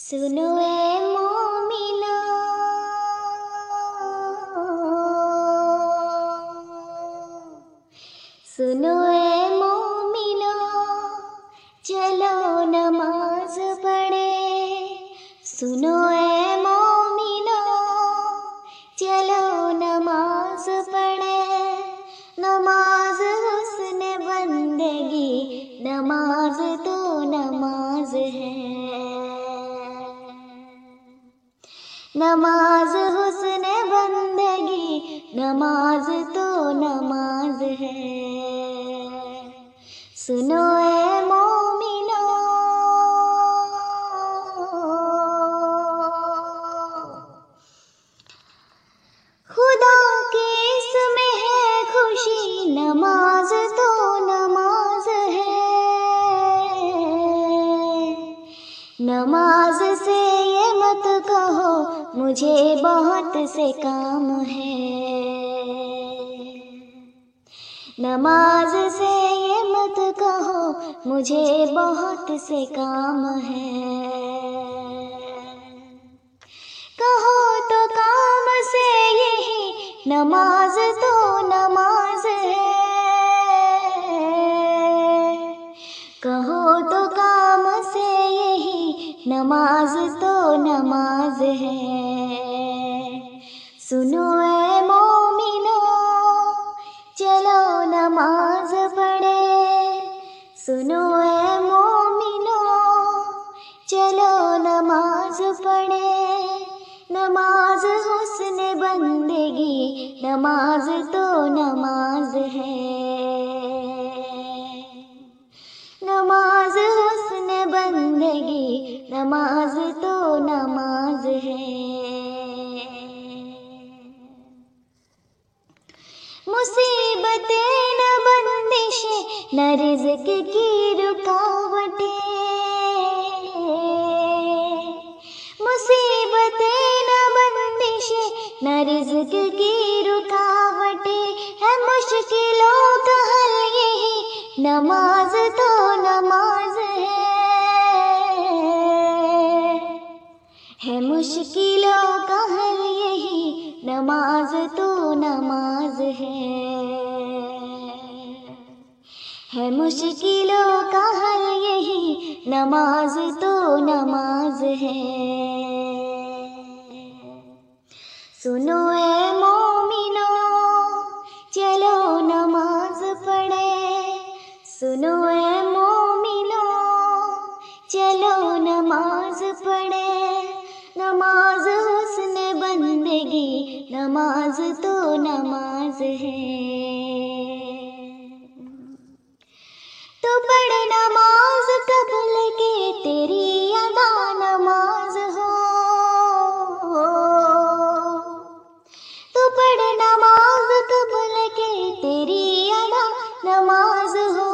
सुनो ए मोमिनो। सुनो ए मोमिनो। चलो नमाज़ पढ़े। सुनो ए मोमिनो। चलो नमाज़ पढ़े। नमाज़ हुस्न बंदगी, नमाज़ तो नमाज़ हुसन बंदगी नमाज़ तो नमाज़ है। सुनो मुझे बहुत से काम है। नमाज़ से ये मत कहो, मुझे बहुत से काम है। कहो तो काम से यही, नमाज़ तो नमाज़ है। कहो तो काम से यही, नमाज़ तो नमाज़ है। सुनो ए मोमिनो, चलो नमाज़ पढ़े। सुनो ए मोमिनो, चलो नमाज़ पढ़े। नमाज़ हुस्न बंदगी, नमाज़ तो नमाज़ मुसीबतें न बंदिशें, न रिज्क की रुकावटें। मुसीबतें न बंदिशें, न की रुकावटें। है मुश्किलों का हल यही, नमाज़ तो नमाज़ है। है मुश्किलों का नमाज़ तो नमाज़ है। है मुश्किलों का हल यही, नमाज़ तो नमाज़ है। सुनो ए मोमिनो, चलो नमाज़ पढ़े। सुनो ए मोमिनो, चलो नमाज़ पढ़े। नमाज़ बंदगी नमाज़ तो नमाज़ है। तो पढ़ नमाज़ कबल के तेरी अदा नमाज़ हो? तो पढ़ नमाज़ कबल के तेरी अदा नमाज़ हो?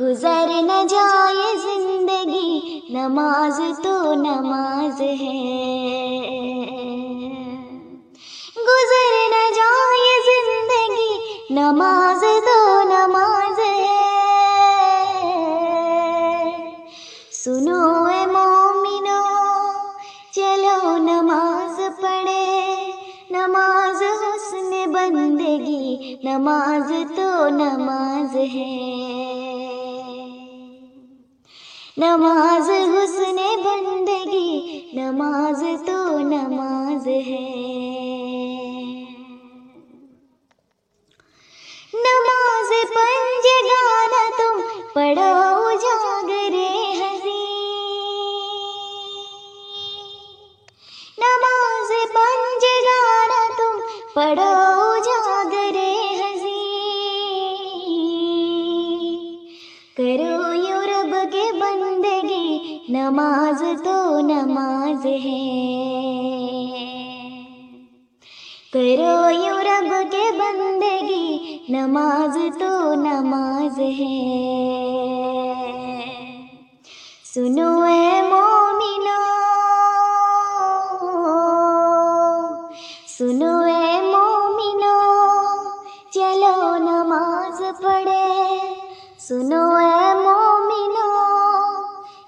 गुजर न जाए ज़िंदगी, नमाज़ तो नमाज़ गुजर न जाए ज़िंदगी, नमाज़ तो नमाज़ है। सुनो ए मोमिनो, चलो नमाज़ पढ़े। नमाज़ हुस्न बंदगी, नमाज़ तो नमाज़ है। नमाज़ हुस्न नमाज़ तो नमाज़ है। नमाज़ है। करो यू रब के बंदगी, नमाज़ तो नमाज़ है। सुनो है मोमिनो, सुनो है मोमिनो, चलो नमाज़ पढ़े। सुनो है मोमिनो,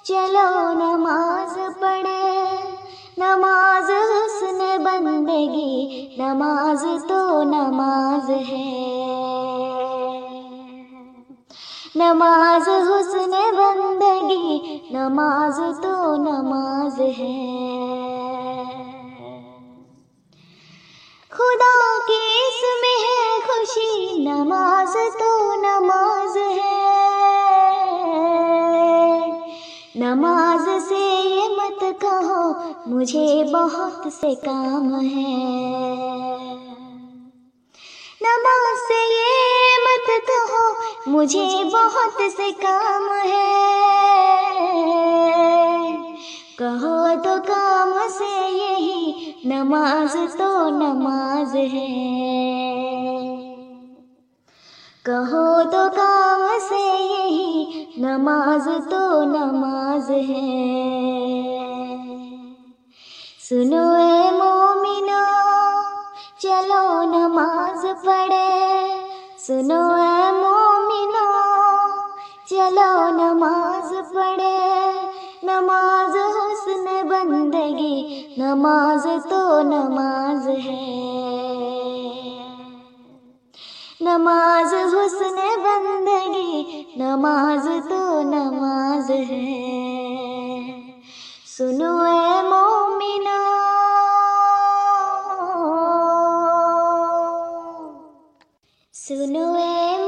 चलो नमाज़ पढ़े। नमाज़ हुस्न बंदगी, नमाज़ तो नमाज़ है। नमाज़ हुस्न बंदगी, नमाज़ तो नमाज़ है। खुदा की इसमें है खुशी, नमाज़ तो नमाज़ है। नमाज़ से मुझे बहुत से काम है। नमाज़ से ये मत कहो मुझे बहुत से काम है। कहो तो काम से यही नमाज़ तो नमाज़ है। कहो तो काम से यही नमाज़ तो नमाज़ है। सुनो ए मोमिनो, चलो नमाज़ पढ़े। सुनो ए मोमिनो, चलो नमाज़ पढ़े। नमाज़ हुस्न बंदगी, नमाज़ तो नमाज़ है। नमाज़ हुस्न बंदगी, नमाज़ तो नमाज़ है। सुनो